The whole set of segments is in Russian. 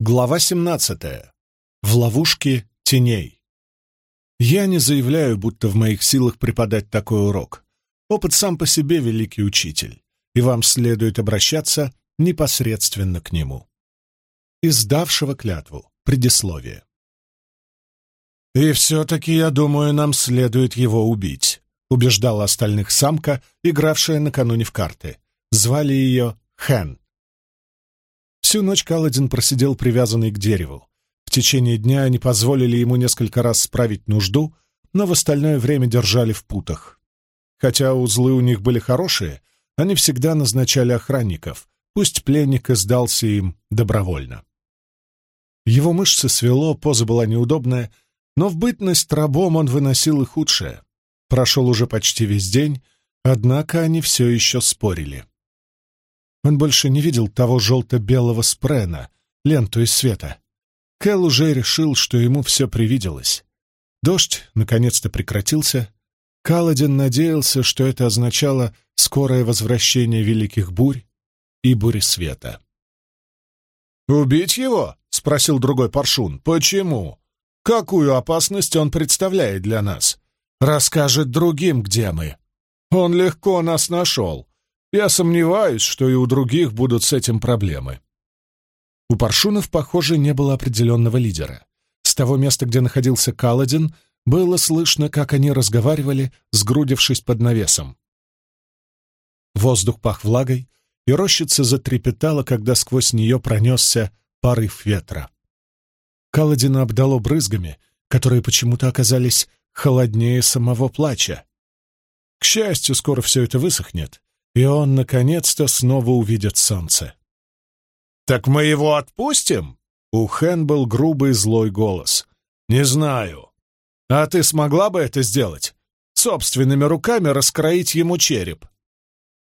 Глава 17. В ловушке теней. Я не заявляю, будто в моих силах преподать такой урок. Опыт сам по себе великий учитель, и вам следует обращаться непосредственно к нему. Издавшего клятву. Предисловие. «И все-таки, я думаю, нам следует его убить», — убеждала остальных самка, игравшая накануне в карты. Звали ее Хэн. Всю ночь Каладин просидел привязанный к дереву. В течение дня они позволили ему несколько раз справить нужду, но в остальное время держали в путах. Хотя узлы у них были хорошие, они всегда назначали охранников, пусть пленник и сдался им добровольно. Его мышцы свело, поза была неудобная, но в бытность рабом он выносил и худшее. Прошел уже почти весь день, однако они все еще спорили. Он больше не видел того желто-белого спрена, ленту из света. Кэл уже решил, что ему все привиделось. Дождь наконец-то прекратился. Каладин надеялся, что это означало скорое возвращение великих бурь и бури света. «Убить его?» — спросил другой паршун. «Почему? Какую опасность он представляет для нас? Расскажет другим, где мы. Он легко нас нашел. Я сомневаюсь, что и у других будут с этим проблемы. У паршунов, похоже, не было определенного лидера. С того места, где находился Каладин, было слышно, как они разговаривали, сгрудившись под навесом. Воздух пах влагой, и рощица затрепетала, когда сквозь нее пронесся порыв ветра. Каладина обдало брызгами, которые почему-то оказались холоднее самого плача. К счастью, скоро все это высохнет, и он, наконец-то, снова увидит солнце. «Так мы его отпустим?» У Хэн был грубый злой голос. «Не знаю. А ты смогла бы это сделать? Собственными руками раскроить ему череп?»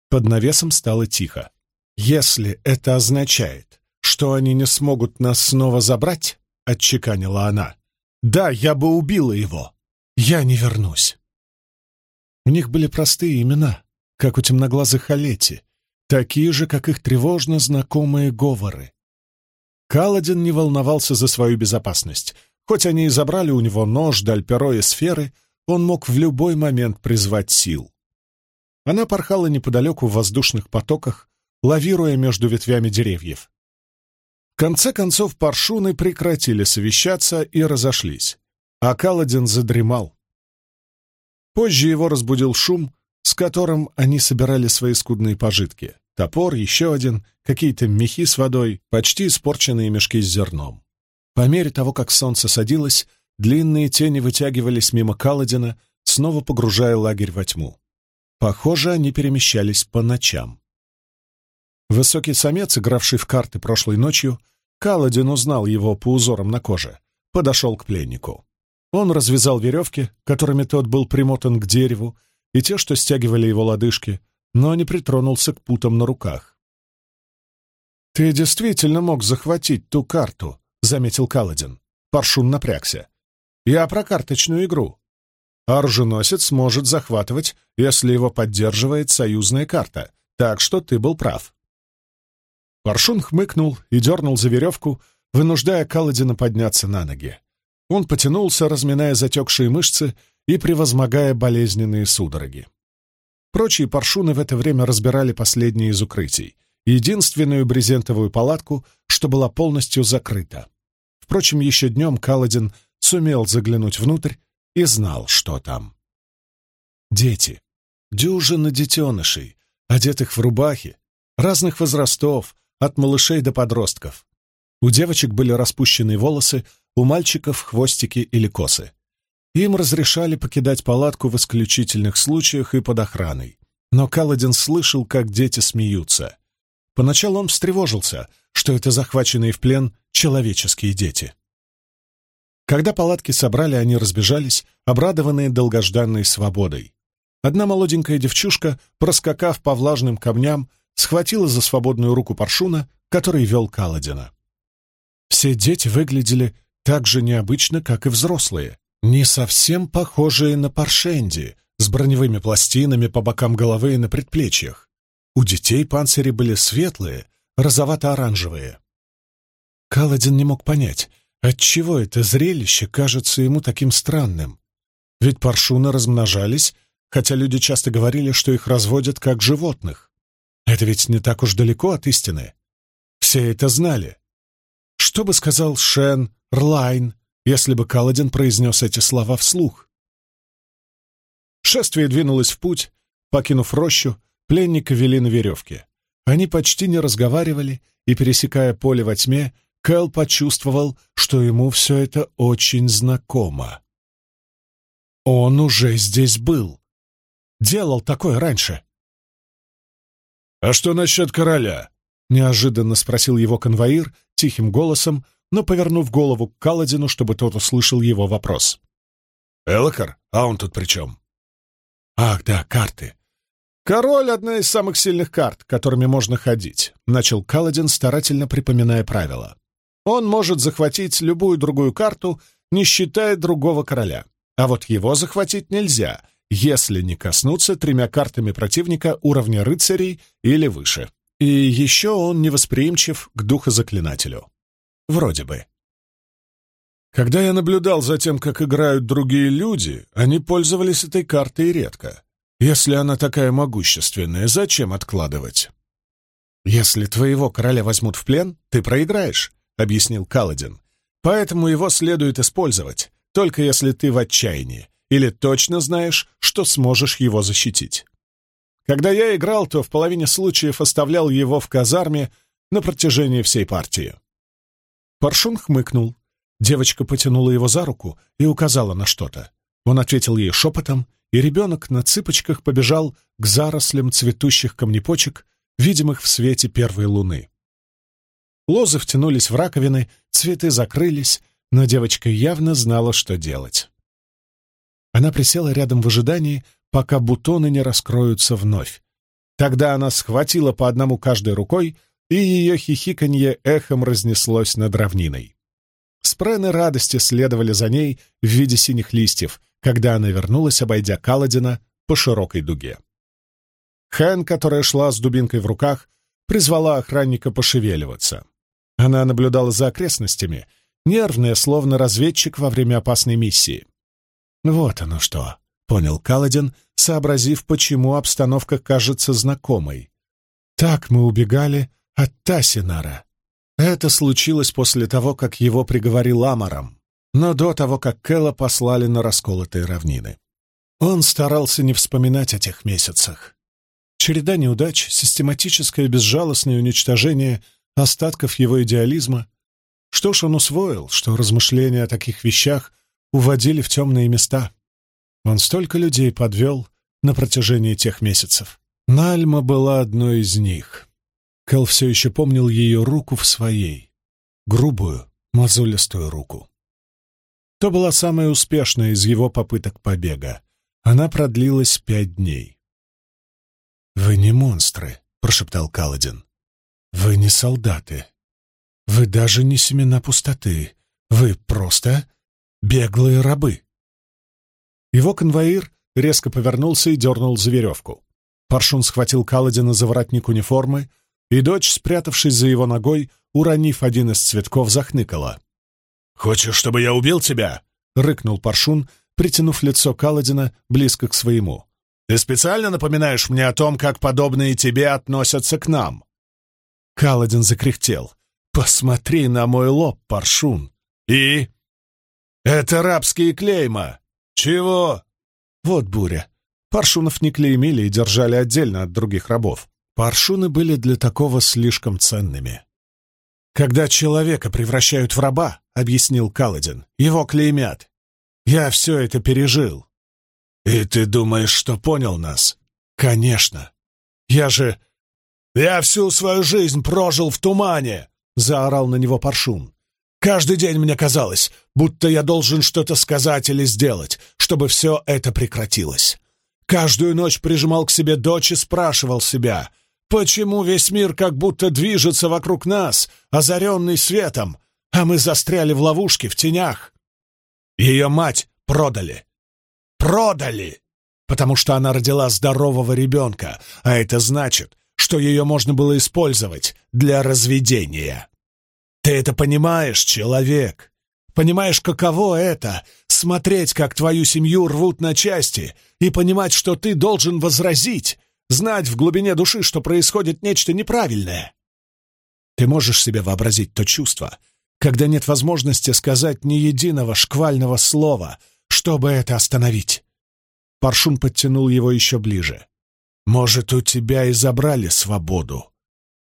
Под навесом стало тихо. «Если это означает, что они не смогут нас снова забрать», — отчеканила она, — «да, я бы убила его. Я не вернусь». У них были простые имена, как у темноглазых Халети, такие же, как их тревожно знакомые говоры. Каладин не волновался за свою безопасность. Хоть они и забрали у него нож, дальперо и сферы, он мог в любой момент призвать сил. Она порхала неподалеку в воздушных потоках, лавируя между ветвями деревьев. В конце концов паршуны прекратили совещаться и разошлись, а Каладин задремал. Позже его разбудил шум, с которым они собирали свои скудные пожитки. Топор, еще один, какие-то мехи с водой, почти испорченные мешки с зерном. По мере того, как солнце садилось, длинные тени вытягивались мимо Каладина, снова погружая лагерь во тьму. Похоже, они перемещались по ночам. Высокий самец, игравший в карты прошлой ночью, Каладин узнал его по узорам на коже, подошел к пленнику. Он развязал веревки, которыми тот был примотан к дереву, и те, что стягивали его лодыжки, но не притронулся к путам на руках. «Ты действительно мог захватить ту карту», — заметил Каладин. Паршун напрягся. «Я про карточную игру. Оруженосец может захватывать, если его поддерживает союзная карта, так что ты был прав». Паршун хмыкнул и дернул за веревку, вынуждая Каладина подняться на ноги. Он потянулся, разминая затекшие мышцы и превозмогая болезненные судороги. Прочие паршуны в это время разбирали последние из укрытий, единственную брезентовую палатку, что была полностью закрыта. Впрочем, еще днем Каладин сумел заглянуть внутрь и знал, что там. Дети. Дюжина детенышей, одетых в рубахи, разных возрастов, от малышей до подростков. У девочек были распущенные волосы, у мальчиков — хвостики или косы. Им разрешали покидать палатку в исключительных случаях и под охраной. Но Каладин слышал, как дети смеются. Поначалу он встревожился, что это захваченные в плен человеческие дети. Когда палатки собрали, они разбежались, обрадованные долгожданной свободой. Одна молоденькая девчушка, проскакав по влажным камням, схватила за свободную руку паршуна, который вел Каладина. Все дети выглядели так же необычно, как и взрослые не совсем похожие на паршенди, с броневыми пластинами по бокам головы и на предплечьях. У детей панцири были светлые, розовато-оранжевые. Каладин не мог понять, отчего это зрелище кажется ему таким странным. Ведь паршуны размножались, хотя люди часто говорили, что их разводят как животных. Это ведь не так уж далеко от истины. Все это знали. Что бы сказал Шен, Рлайн, если бы Каладин произнес эти слова вслух? Шествие двинулось в путь, покинув рощу, пленника вели на веревке. Они почти не разговаривали, и, пересекая поле во тьме, Кэл почувствовал, что ему все это очень знакомо. Он уже здесь был. Делал такое раньше. «А что насчет короля?» — неожиданно спросил его конвоир тихим голосом, но повернув голову к Каладину, чтобы тот услышал его вопрос. «Элокар? А он тут при чем?» «Ах, да, карты. Король — одна из самых сильных карт, которыми можно ходить», — начал Каладин, старательно припоминая правила. «Он может захватить любую другую карту, не считая другого короля. А вот его захватить нельзя, если не коснуться тремя картами противника уровня рыцарей или выше. И еще он невосприимчив к духозаклинателю. Вроде бы. Когда я наблюдал за тем, как играют другие люди, они пользовались этой картой редко. Если она такая могущественная, зачем откладывать? «Если твоего короля возьмут в плен, ты проиграешь», — объяснил Каладин. «Поэтому его следует использовать, только если ты в отчаянии или точно знаешь, что сможешь его защитить. Когда я играл, то в половине случаев оставлял его в казарме на протяжении всей партии. Паршун хмыкнул. Девочка потянула его за руку и указала на что-то. Он ответил ей шепотом, и ребенок на цыпочках побежал к зарослям цветущих камнепочек, видимых в свете первой луны. Лозы втянулись в раковины, цветы закрылись, но девочка явно знала, что делать. Она присела рядом в ожидании, пока бутоны не раскроются вновь. Тогда она схватила по одному каждой рукой, и ее хихиканье эхом разнеслось над равниной. Спрены радости следовали за ней в виде синих листьев, когда она вернулась, обойдя Каладина по широкой дуге. Хэн, которая шла с дубинкой в руках, призвала охранника пошевеливаться. Она наблюдала за окрестностями, нервная, словно разведчик во время опасной миссии. «Вот оно что», — понял Каладин, сообразив, почему обстановка кажется знакомой. «Так мы убегали от Тасинара. Это случилось после того, как его приговорил Амаром, но до того, как Кэлла послали на расколотые равнины. Он старался не вспоминать о тех месяцах. Череда неудач, систематическое безжалостное уничтожение остатков его идеализма. Что ж, он усвоил, что размышления о таких вещах уводили в темные места. Он столько людей подвел на протяжении тех месяцев. Нальма была одной из них. Кэл все еще помнил ее руку в своей, грубую, мозолистую руку. То была самая успешная из его попыток побега. Она продлилась пять дней. «Вы не монстры», — прошептал Каладин. «Вы не солдаты. Вы даже не семена пустоты. Вы просто Беглые рабы. Его конвоир резко повернулся и дернул за веревку. Паршун схватил Каладина за воротник униформы, и дочь, спрятавшись за его ногой, уронив один из цветков, захныкала. «Хочешь, чтобы я убил тебя?» — рыкнул Паршун, притянув лицо Каладина близко к своему. «Ты специально напоминаешь мне о том, как подобные тебе относятся к нам?» Каладин закряхтел. «Посмотри на мой лоб, Паршун!» «И?» «Это рабские клейма!» «Чего?» «Вот буря. Паршунов не клеймили и держали отдельно от других рабов. Паршуны были для такого слишком ценными. «Когда человека превращают в раба, — объяснил Каладин, — его клеймят. Я все это пережил». «И ты думаешь, что понял нас?» «Конечно. Я же...» «Я всю свою жизнь прожил в тумане!» — заорал на него Паршун. Каждый день мне казалось, будто я должен что-то сказать или сделать, чтобы все это прекратилось. Каждую ночь прижимал к себе дочь и спрашивал себя, почему весь мир как будто движется вокруг нас, озаренный светом, а мы застряли в ловушке, в тенях. Ее мать продали. Продали! Потому что она родила здорового ребенка, а это значит, что ее можно было использовать для разведения. Ты это понимаешь, человек? Понимаешь, каково это — смотреть, как твою семью рвут на части, и понимать, что ты должен возразить, знать в глубине души, что происходит нечто неправильное? Ты можешь себе вообразить то чувство, когда нет возможности сказать ни единого шквального слова, чтобы это остановить. Паршун подтянул его еще ближе. «Может, у тебя и забрали свободу,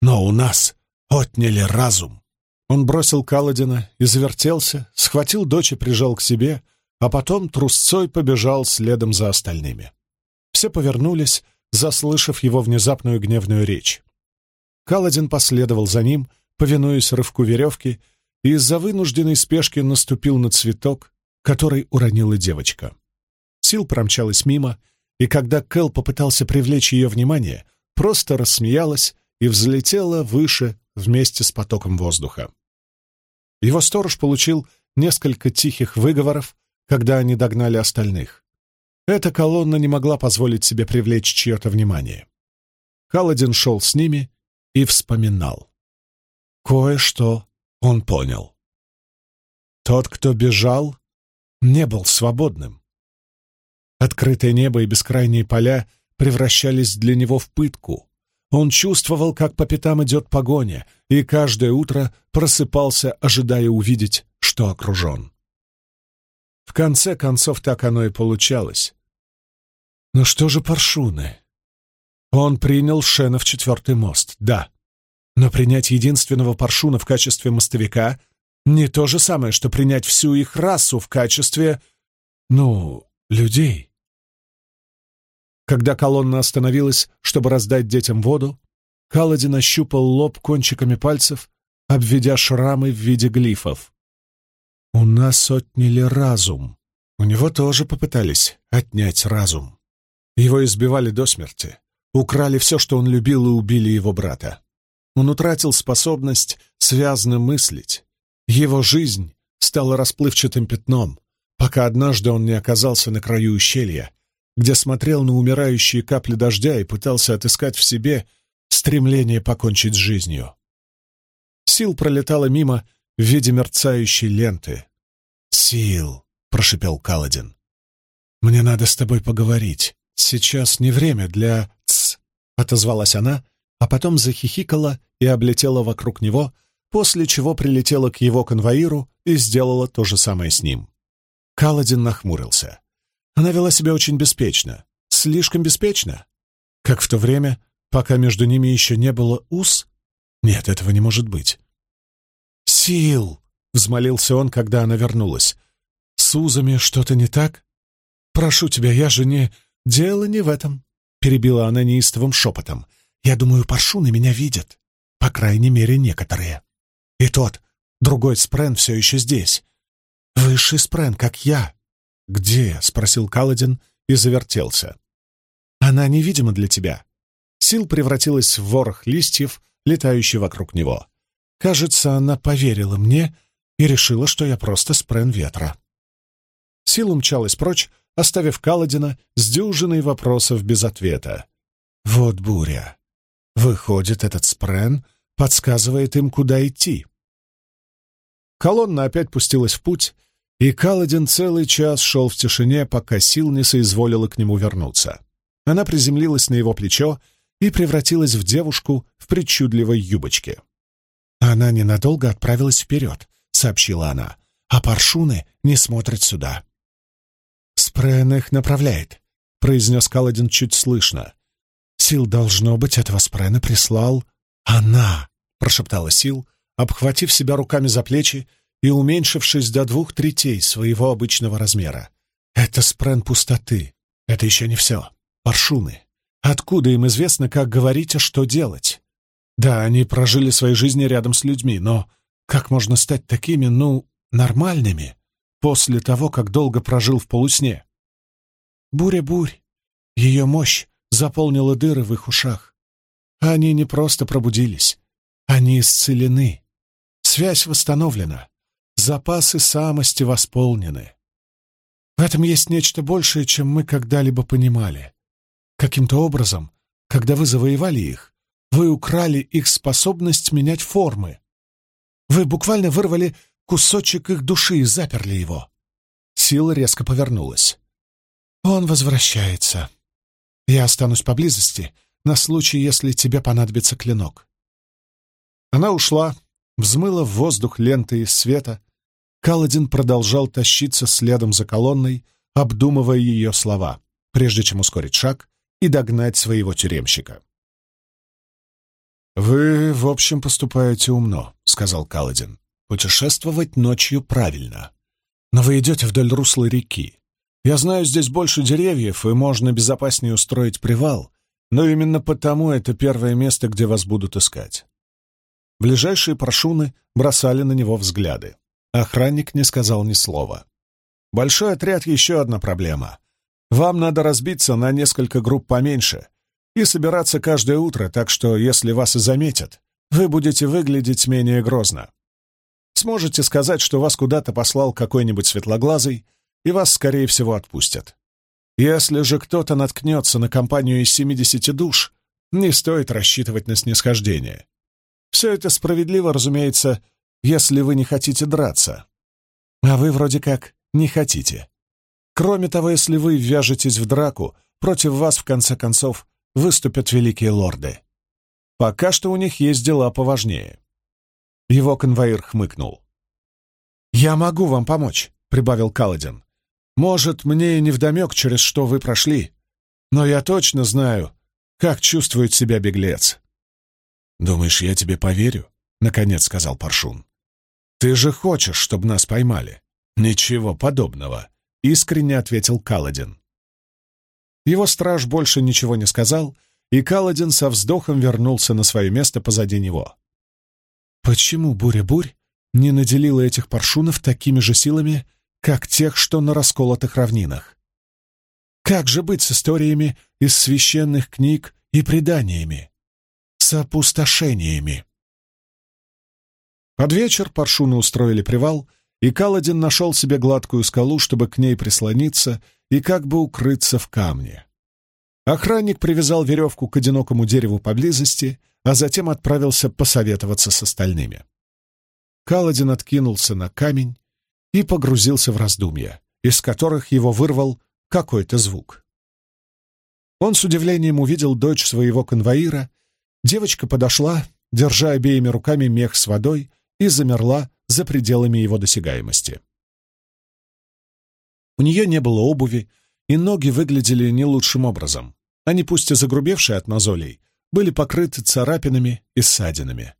но у нас отняли разум». Он бросил Каладина и завертелся, схватил дочь и прижал к себе, а потом трусцой побежал следом за остальными. Все повернулись, заслышав его внезапную гневную речь. Каладин последовал за ним, повинуясь рывку веревки, и из-за вынужденной спешки наступил на цветок, который уронила девочка. Сил промчалась мимо, и когда Кэл попытался привлечь ее внимание, просто рассмеялась и взлетела выше вместе с потоком воздуха. Его сторож получил несколько тихих выговоров, когда они догнали остальных. Эта колонна не могла позволить себе привлечь чье-то внимание. Каладин шел с ними и вспоминал. Кое-что он понял. Тот, кто бежал, не был свободным. Открытое небо и бескрайние поля превращались для него в пытку. Он чувствовал, как по пятам идет погоня, и каждое утро просыпался, ожидая увидеть, что окружен. В конце концов, так оно и получалось. Но что же паршуны? Он принял Шена в четвертый мост, да. Но принять единственного паршуна в качестве мостовика не то же самое, что принять всю их расу в качестве, ну, людей. Когда колонна остановилась, чтобы раздать детям воду, Каладин ощупал лоб кончиками пальцев, обведя шрамы в виде глифов. «У нас отняли разум. У него тоже попытались отнять разум. Его избивали до смерти. Украли все, что он любил, и убили его брата. Он утратил способность связно мыслить. Его жизнь стала расплывчатым пятном, пока однажды он не оказался на краю ущелья, где смотрел на умирающие капли дождя и пытался отыскать в себе стремление покончить с жизнью. Сил пролетала мимо в виде мерцающей ленты. «Сил!» — прошипел Каладин. «Мне надо с тобой поговорить. Сейчас не время для отозвалась она, а потом захихикала и облетела вокруг него, после чего прилетела к его конвоиру и сделала то же самое с ним. Каладин нахмурился. Она вела себя очень беспечно, слишком беспечно. Как в то время, пока между ними еще не было уз? Нет, этого не может быть. «Сил!» — взмолился он, когда она вернулась. «С узами что-то не так? Прошу тебя, я же не...» «Дело не в этом», — перебила она неистовым шепотом. «Я думаю, паршуны меня видят. По крайней мере, некоторые. И тот, другой Спрен все еще здесь. Высший Спрен, как я». «Где?» — спросил Каладин и завертелся. «Она невидима для тебя». Сил превратилась в ворох листьев, летающий вокруг него. Кажется, она поверила мне и решила, что я просто спрен ветра. Сил умчалась прочь, оставив Каладина с дюжиной вопросов без ответа. Вот буря. Выходит, этот спрен подсказывает им, куда идти. Колонна опять пустилась в путь, и Каладин целый час шел в тишине, пока сил не соизволила к нему вернуться. Она приземлилась на его плечо и превратилась в девушку в причудливой юбочке. «Она ненадолго отправилась вперед», — сообщила она, — «а паршуны не смотрят сюда. «Спрен их направляет», — произнес Каладин чуть слышно. «Сил, должно быть, этого Спрена прислал она», — прошептала Сил, обхватив себя руками за плечи и уменьшившись до двух третей своего обычного размера. «Это Спрен пустоты. Это еще не все. Паршуны. Откуда им известно, как говорить, а что делать? Да, они прожили свои жизни рядом с людьми, но как можно стать такими, ну, нормальными?» после того, как долго прожил в полусне. Буря-бурь, ее мощь заполнила дыры в их ушах. Они не просто пробудились, они исцелены. Связь восстановлена, запасы самости восполнены. В этом есть нечто большее, чем мы когда-либо понимали. Каким-то образом, когда вы завоевали их, вы украли их способность менять формы. Вы буквально вырвали кусочек их души и заперли его. Сила резко повернулась. Он возвращается. Я останусь поблизости на случай, если тебе понадобится клинок. Она ушла, взмыла в воздух ленты из света. Каладин продолжал тащиться следом за колонной, обдумывая ее слова, прежде чем ускорить шаг и догнать своего тюремщика. «Вы, в общем, поступаете умно», — сказал Каладин. «Путешествовать ночью правильно. Но вы идете вдоль русла реки. Я знаю, здесь больше деревьев, и можно безопаснее устроить привал, но именно потому это первое место, где вас будут искать». Ближайшие паршуны бросали на него взгляды. Охранник не сказал ни слова. «Большой отряд — еще одна проблема. Вам надо разбиться на несколько групп поменьше и собираться каждое утро, так что, если вас и заметят, вы будете выглядеть менее грозно. Сможете сказать, что вас куда-то послал какой-нибудь светлоглазый, и вас, скорее всего, отпустят. Если же кто-то наткнется на компанию из 70 душ, не стоит рассчитывать на снисхождение. Все это справедливо, разумеется, если вы не хотите драться. А вы вроде как не хотите. Кроме того, если вы ввяжетесь в драку, против вас, в конце концов, выступят великие лорды. Пока что у них есть дела поважнее. Его конвоир хмыкнул. «Я могу вам помочь», — прибавил Каладин. «Может, мне и невдомек, через что вы прошли, но я точно знаю, как чувствует себя беглец». «Думаешь, я тебе поверю?» — наконец сказал Паршун. «Ты же хочешь, чтобы нас поймали?» «Ничего подобного», — искренне ответил Каладин. Его страж больше ничего не сказал, и Каладин со вздохом вернулся на свое место позади него. Почему Буря-Бурь не наделила этих паршунов такими же силами, как тех, что на расколотых равнинах? Как же быть с историями из священных книг и преданиями? С опустошениями? Под вечер паршуны устроили привал, и Каладин нашел себе гладкую скалу, чтобы к ней прислониться и как бы укрыться в камне. Охранник привязал веревку к одинокому дереву поблизости, а затем отправился посоветоваться с остальными. Каладин откинулся на камень и погрузился в раздумья, из которых его вырвал какой-то звук. Он с удивлением увидел дочь своего конвоира. Девочка подошла, держа обеими руками мех с водой, и замерла за пределами его досягаемости. У нее не было обуви, и ноги выглядели не лучшим образом. Они, пусть и загрубевшие от мозолей, были покрыты царапинами и ссадинами.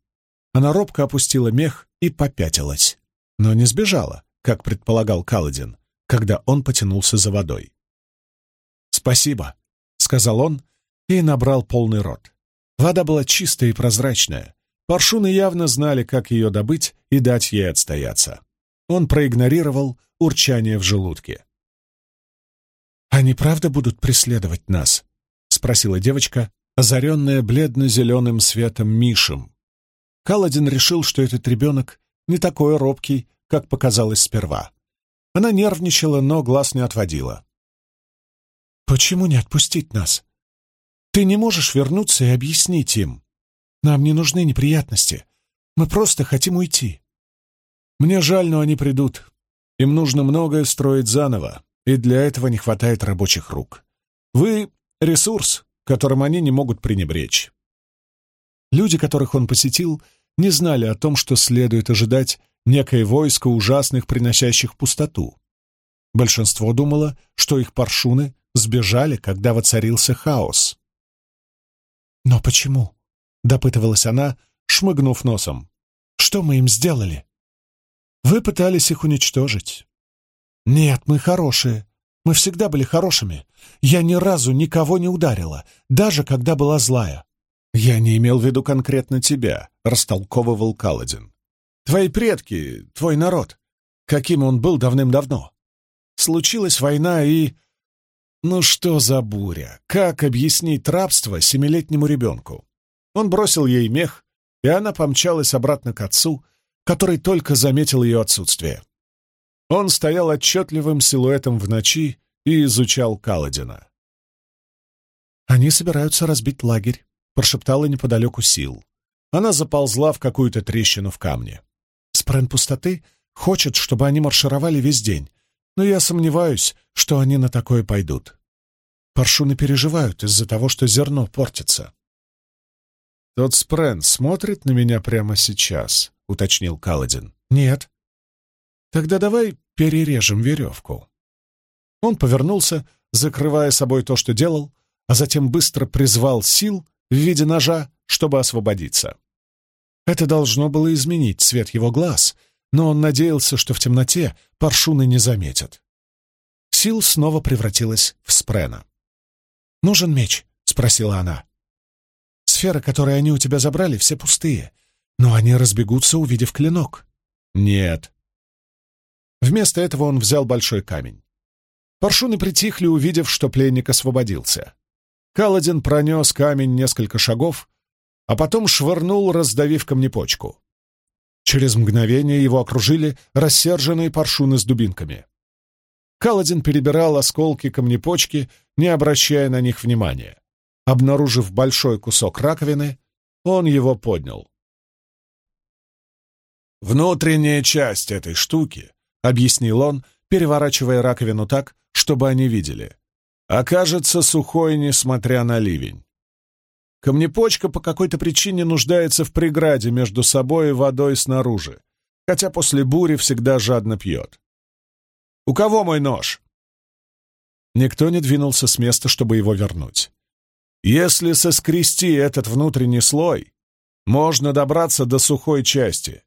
Она робко опустила мех и попятилась, но не сбежала, как предполагал Каладин, когда он потянулся за водой. «Спасибо», — сказал он и набрал полный рот. Вода была чистая и прозрачная, Паршуны явно знали, как ее добыть и дать ей отстояться. Он проигнорировал урчание в желудке. «Они правда будут преследовать нас?» — спросила девочка, озаренная бледно-зеленым светом Мишем. Каладин решил, что этот ребенок не такой робкий, как показалось сперва. Она нервничала, но глаз не отводила. «Почему не отпустить нас? Ты не можешь вернуться и объяснить им?» Нам не нужны неприятности. Мы просто хотим уйти. Мне жаль, но они придут. Им нужно многое строить заново, и для этого не хватает рабочих рук. Вы — ресурс, которым они не могут пренебречь. Люди, которых он посетил, не знали о том, что следует ожидать некое войско ужасных, приносящих пустоту. Большинство думало, что их паршуны сбежали, когда воцарился хаос. «Но почему?» — допытывалась она, шмыгнув носом. «Что мы им сделали?» «Вы пытались их уничтожить». «Нет, мы хорошие. Мы всегда были хорошими. Я ни разу никого не ударила, даже когда была злая». «Я не имел в виду конкретно тебя», — растолковывал Каладин. «Твои предки, твой народ, каким он был давным-давно. Случилась война и...» «Ну что за буря? Как объяснить рабство семилетнему ребенку? Он бросил ей мех, и она помчалась обратно к отцу, который только заметил ее отсутствие. Он стоял отчетливым силуэтом в ночи и изучал Каладина. «Они собираются разбить лагерь», — прошептала неподалеку Сил. Она заползла в какую-то трещину в камне. Спрен пустоты хочет, чтобы они маршировали весь день, но я сомневаюсь, что они на такое пойдут. Паршуны переживают из-за того, что зерно портится. «Тот Спрен смотрит на меня прямо сейчас», — уточнил Каладин. «Нет». «Тогда давай перережем веревку». Он повернулся, закрывая собой то, что делал, а затем быстро призвал сил в виде ножа, чтобы освободиться. Это должно было изменить цвет его глаз, но он надеялся, что в темноте паршуны не заметят. Сил снова превратилась в спрена. «Нужен меч?» — спросила она. «Сферы, которые они у тебя забрали, все пустые, но они разбегутся, увидев клинок». «Нет». Вместо этого он взял большой камень. Паршуны притихли, увидев, что пленник освободился. Каладин пронес камень несколько шагов, а потом швырнул, раздавив камнепочку. Через мгновение его окружили рассерженные паршуны с дубинками. Каладин перебирал осколки камнепочки, не обращая на них внимания. Обнаружив большой кусок раковины, он его поднял. «Внутренняя часть этой штуки», — объяснил он, переворачивая раковину так, чтобы они видели, окажется сухой, несмотря на ливень. Камнепочка по какой-то причине нуждается в преграде между собой и водой снаружи, хотя после бури всегда жадно пьет. «У кого мой нож?» Никто не двинулся с места, чтобы его вернуть. Если соскрести этот внутренний слой, можно добраться до сухой части.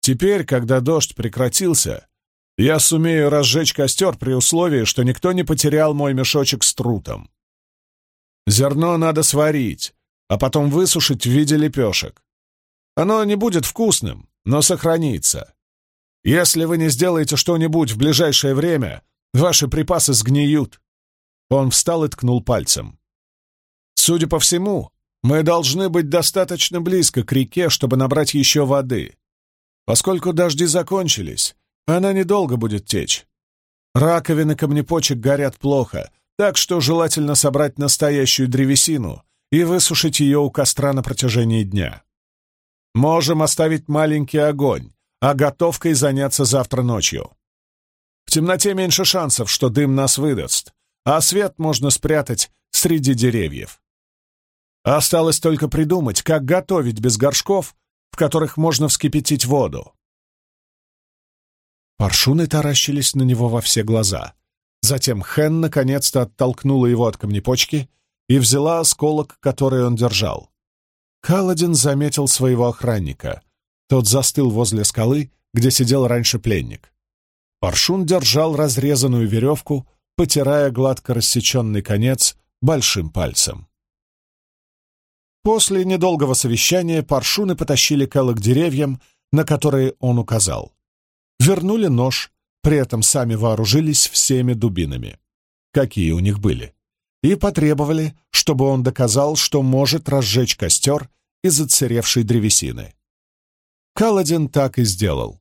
Теперь, когда дождь прекратился, я сумею разжечь костер при условии, что никто не потерял мой мешочек с трутом. Зерно надо сварить, а потом высушить в виде лепешек. Оно не будет вкусным, но сохранится. Если вы не сделаете что-нибудь в ближайшее время, ваши припасы сгниют. Он встал и ткнул пальцем. Судя по всему, мы должны быть достаточно близко к реке, чтобы набрать еще воды. Поскольку дожди закончились, она недолго будет течь. Раковины камнепочек горят плохо, так что желательно собрать настоящую древесину и высушить ее у костра на протяжении дня. Можем оставить маленький огонь, а готовкой заняться завтра ночью. В темноте меньше шансов, что дым нас выдаст, а свет можно спрятать среди деревьев. Осталось только придумать, как готовить без горшков, в которых можно вскипятить воду. Паршуны таращились на него во все глаза. Затем Хэн наконец-то оттолкнула его от камнепочки и взяла осколок, который он держал. Каладин заметил своего охранника. Тот застыл возле скалы, где сидел раньше пленник. Паршун держал разрезанную веревку, потирая гладко рассеченный конец большим пальцем. После недолгого совещания паршуны потащили Кэлла к деревьям, на которые он указал. Вернули нож, при этом сами вооружились всеми дубинами, какие у них были, и потребовали, чтобы он доказал, что может разжечь костер из отсыревшей древесины. Каладин так и сделал.